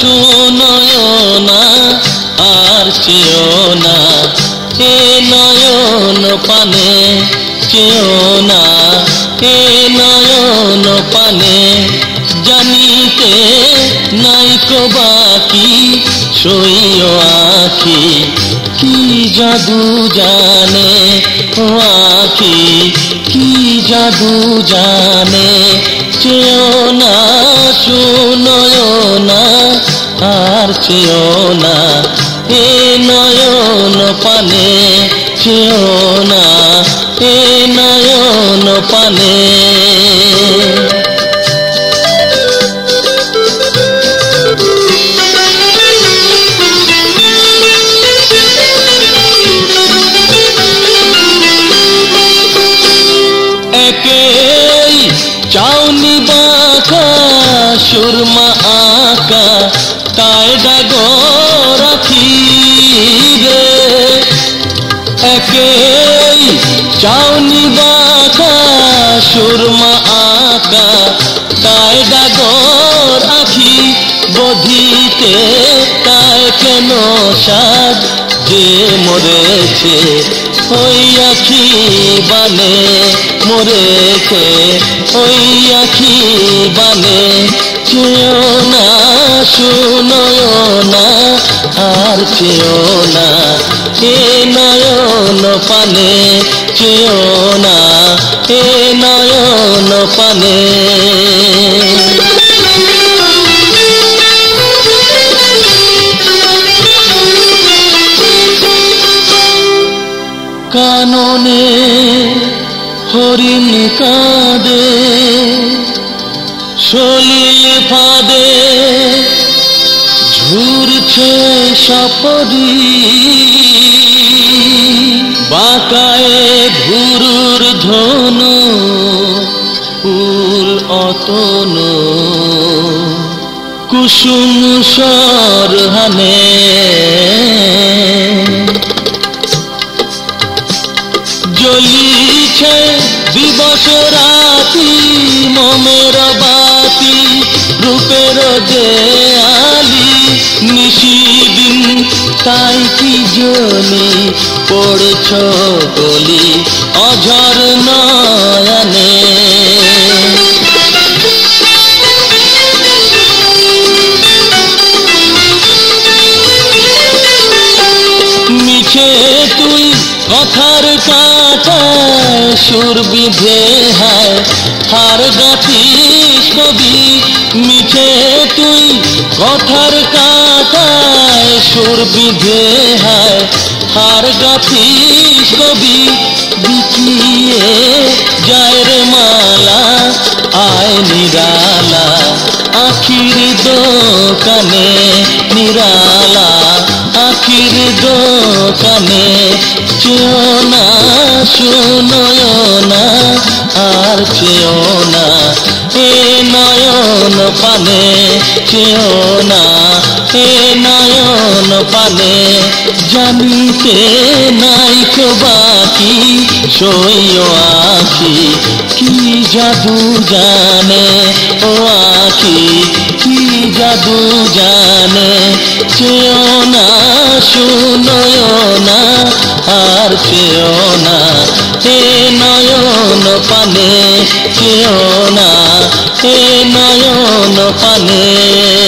শুনয় না, আর চেয়েও না। এ নয়ন পানে চেয়েও না। এ নয়ন পানে, জানিতে নাইকো বাকি সইও আখি। কি জাদু জানে ও আখি? কি জাদু জানে? চেয়েও না, শুনয় না। আর চেয়েও না এ নয়ন পানে চেয়েও না এ নয়ন পানে। সুরমা আঁকা তাই ডাগো রাখি বধিতে তাই কেন সাজ যে মরেছে ওই আখি বানে, মরেছে ওই আখি বানে। চেয়েও না, শুনয় না, আর চেয়েও না, এ নয়ন পানে চেয়েও না এ নয়ন পানে। কাননে হরিণ কাঁদে সলিল ফাঁদে ঝুরছে সপরি। বাঁকায় ঘুরুর ধনু, ফুল অতন। কুসুম সরহানে। জ্বলিছে দিবস রাতি, মমের বাতি, রূপের যে আলি নিশিদিন তাই কি জনি পড়ছ গলি অঝর নয়নে। মিছে তুই কথার কাটায় সুর বিধে হায়, হার গাথিস কবি মিছে তুই কথার কাটায় সুর বিধে হায়, হার গাথিস কবি, বিকিয়ে যায় মালা, আয় নিরালা, আখির দোকানে নিরালা, আখির দোকানে চেয়েও না না আর চেয়েও না এ নয়ন পানে চেয়েও না এ নয়ন পানে, জানিতে নাই কো বাকি, সইও আখি। কি জাদু জানে, ও আখি? কি জাদু জানে চেয়েও না শুনয় আর চেয়েও না হে নয়ন পানে চেয়েও না হে নয়ন পানে।